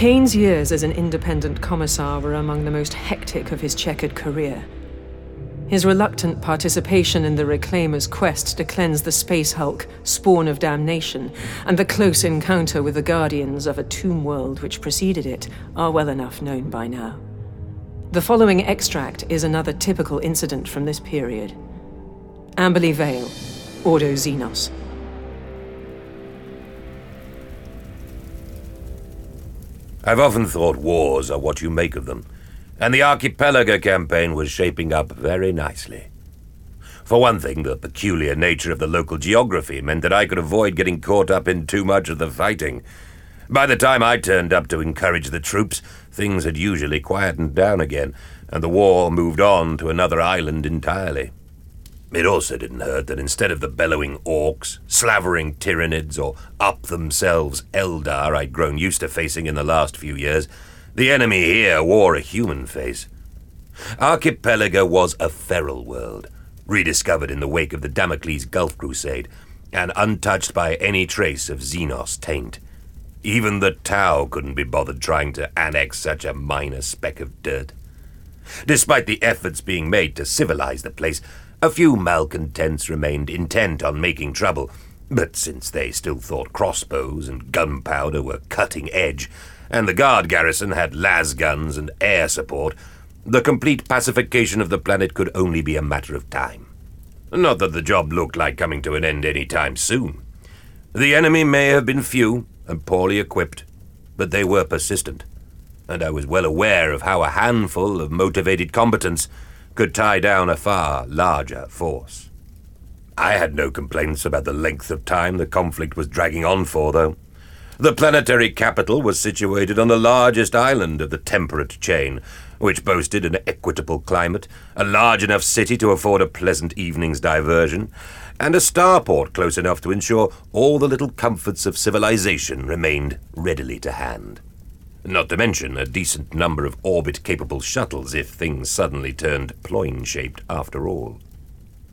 Cain's years as an independent commissar were among the most hectic of his checkered career. His reluctant participation in the Reclaimer's quest to cleanse the Space Hulk, spawn of damnation, and the close encounter with the Guardians of a tomb world which preceded it are well enough known by now. The following extract is another typical incident from this period. Amberley Vail, Ordo Xenos. I've often thought wars are what you make of them and the Archipelago campaign was shaping up very nicely. For one thing, the peculiar nature of the local geography meant that I could avoid getting caught up in too much of the fighting. By the time I turned up to encourage the troops, things had usually quietened down again, and the war moved on to another island entirely. It also didn't hurt that instead of the bellowing orks, slavering tyranids, or up themselves Eldar I'd grown used to facing in the last few years, the enemy here wore a human face. Archipelago was a feral world, rediscovered in the wake of the Damocles Gulf Crusade, and untouched by any trace of Xenos taint. Even the Tau couldn't be bothered trying to annex such a minor speck of dirt. Despite the efforts being made to civilize the place, a few malcontents remained intent on making trouble. But since they still thought crossbows and gunpowder were cutting edge, and the guard garrison had las guns and air support, the complete pacification of the planet could only be a matter of time. Not that the job looked like coming to an end any time soon. The enemy may have been few and poorly equipped, but they were persistent, and I was well aware of how a handful of motivated combatants could tie down a far larger force. I had no complaints about the length of time the conflict was dragging on for, though. The planetary capital was situated on the largest island of the temperate chain, which boasted an equitable climate, a large enough city to afford a pleasant evening's diversion, and a starport close enough to ensure all the little comforts of civilization remained readily to hand. Not to mention a decent number of orbit capable shuttles if things suddenly turned ploin shaped after all.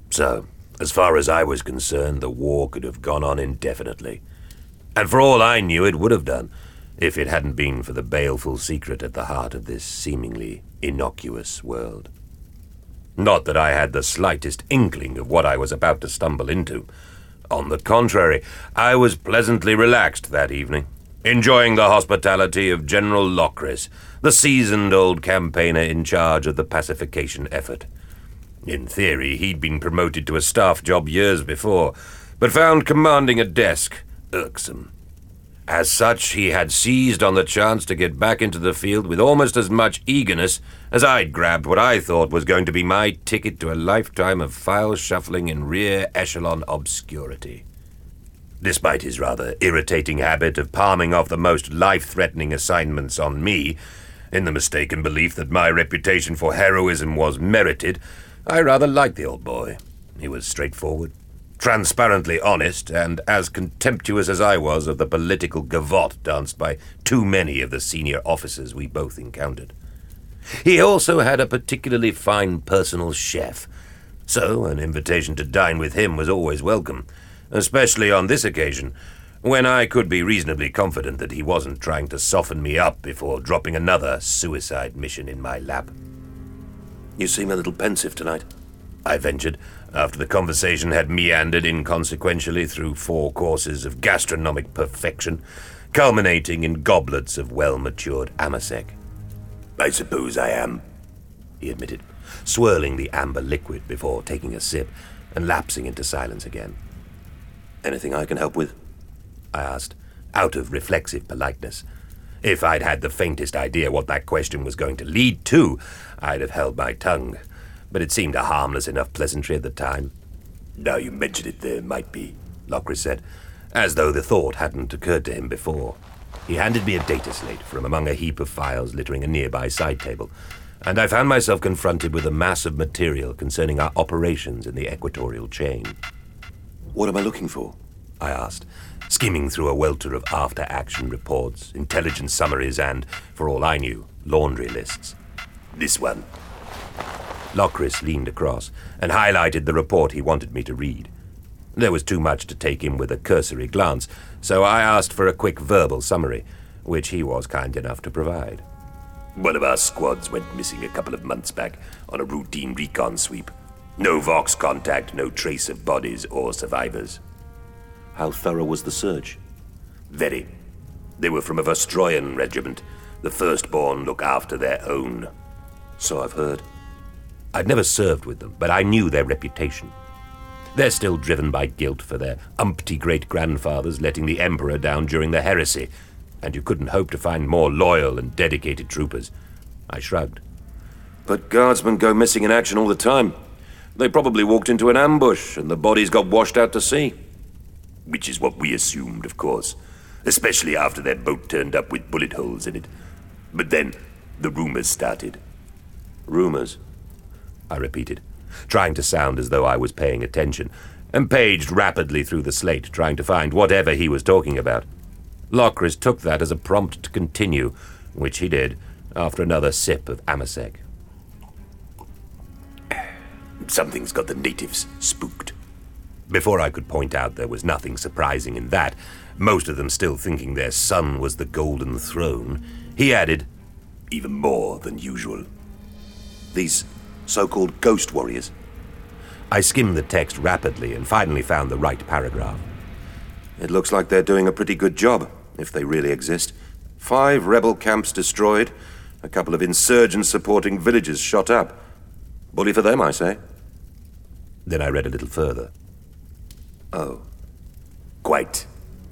So, as far as I was concerned, the war could have gone on indefinitely. And for all I knew, it would have done, if it hadn't been for the baleful secret at the heart of this seemingly innocuous world. Not that I had the slightest inkling of what I was about to stumble into. On the contrary, I was pleasantly relaxed that evening, enjoying the hospitality of General Lokris, the seasoned old campaigner in charge of the pacification effort. In theory, he'd been promoted to a staff job years before, but found commanding a desk irksome. As such, he had seized on the chance to get back into the field with almost as much eagerness as I'd grabbed what I thought was going to be my ticket to a lifetime of file shuffling in rear echelon obscurity. Despite his rather irritating habit of palming off the most life threatening assignments on me, in the mistaken belief that my reputation for heroism was merited, I rather liked the old boy. He was straightforward, transparently honest, and as contemptuous as I was of the political gavotte danced by too many of the senior officers we both encountered. He also had a particularly fine personal chef, so an invitation to dine with him was always welcome, especially on this occasion, when I could be reasonably confident that he wasn't trying to soften me up before dropping another suicide mission in my lap. You seem a little pensive tonight, I ventured, after the conversation had meandered inconsequentially through four courses of gastronomic perfection, culminating in goblets of well matured amasec. I suppose I am, he admitted, swirling the amber liquid before taking a sip and lapsing into silence again. Anything I can help with? I asked, out of reflexive politeness. If I'd had the faintest idea what that question was going to lead to, I'd have held my tongue but it seemed a harmless enough pleasantry at the time. Now you mention it, there might be, Lokris said, as though the thought hadn't occurred to him before. He handed me a data slate from among a heap of files littering a nearby side table, and I found myself confronted with a mass of material concerning our operations in the equatorial chain. What am I looking for? I asked, skimming through a welter of after action reports, intelligence summaries, and, for all I knew, laundry lists. This one, Lokris leaned across and highlighted the report he wanted me to read. There was too much to take in with a cursory glance, so I asked for a quick verbal summary, which he was kind enough to provide. One of our squads went missing a couple of months back on a routine recon sweep. No Vox contact, no trace of bodies or survivors. How thorough was the search? Very. They were from a Vostroyan regiment. The firstborn look after their own. So I've heard. I'd never served with them, but I knew their reputation. They're still driven by guilt for their umpty great grandfathers letting the Emperor down during the heresy, and you couldn't hope to find more loyal and dedicated troopers. I shrugged. But guardsmen go missing in action all the time. They probably walked into an ambush and the bodies got washed out to sea. Which is what we assumed, of course, especially after their boat turned up with bullet holes in it. But then the rumors started. Rumors? I repeated, trying to sound as though I was paying attention, and paged rapidly through the slate, trying to find whatever he was talking about. Lokris took that as a prompt to continue, which he did after another sip of Amasec. Something's got the natives spooked. Before I could point out there was nothing surprising in that, most of them still thinking their sun was the Golden Throne, he added, even more than usual. These so called ghost warriors. I skimmed the text rapidly and finally found the right paragraph. It looks like they're doing a pretty good job, if they really exist. Five rebel camps destroyed, a couple of insurgent supporting villages shot up. Bully for them, I say. Then I read a little further. Oh. Quite,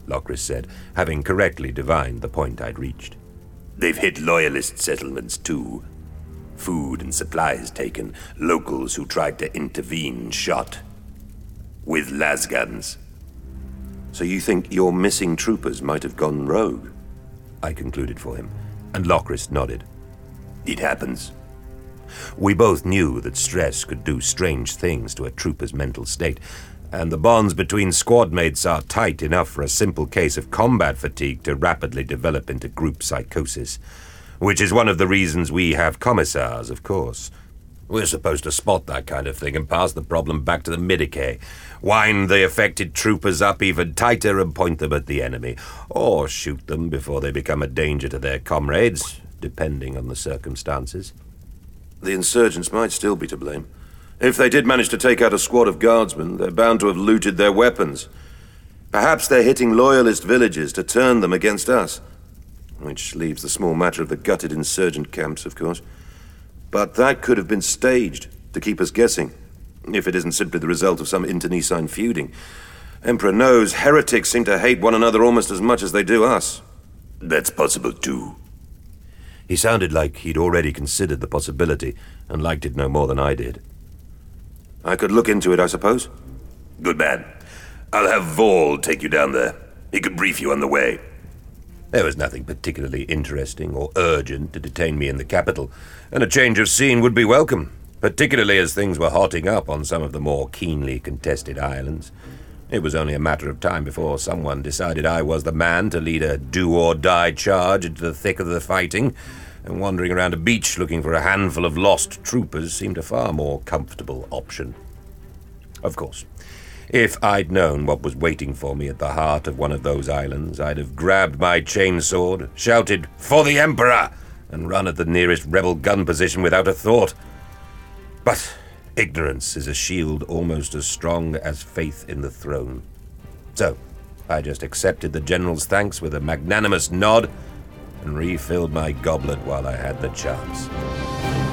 Lokris said, having correctly divined the point I'd reached. They've hit loyalist settlements, too. Food and supplies taken, locals who tried to intervene shot. With lasguns. So you think your missing troopers might have gone rogue? I concluded for him, and Lokris nodded. It happens. We both knew that stress could do strange things to a trooper's mental state, and the bonds between squad mates are tight enough for a simple case of combat fatigue to rapidly develop into group psychosis. Which is one of the reasons we have commissars, of course. We're supposed to spot that kind of thing and pass the problem back to the Medicae, wind the affected troopers up even tighter and point them at the enemy, or shoot them before they become a danger to their comrades, depending on the circumstances. The insurgents might still be to blame. If they did manage to take out a squad of guardsmen, they're bound to have looted their weapons. Perhaps they're hitting loyalist villages to turn them against us. Which leaves the small matter of the gutted insurgent camps, of course. But that could have been staged to keep us guessing, if it isn't simply the result of some internecine feuding. Emperor knows heretics seem to hate one another almost as much as they do us. That's possible too. He sounded like he'd already considered the possibility and liked it no more than I did. I could look into it, I suppose. Good man. I'll have Vol take you down there. He could brief you on the way. There was nothing particularly interesting or urgent to detain me in the capital, and a change of scene would be welcome, particularly as things were hotting up on some of the more keenly contested islands. It was only a matter of time before someone decided I was the man to lead a do or die charge into the thick of the fighting, and wandering around a beach looking for a handful of lost troopers seemed a far more comfortable option. Of course, if I'd known what was waiting for me at the heart of one of those islands, I'd have grabbed my chainsword, shouted, For the Emperor! and run at the nearest rebel gun position without a thought. But ignorance is a shield almost as strong as faith in the throne. So, I just accepted the general's thanks with a magnanimous nod and refilled my goblet while I had the chance.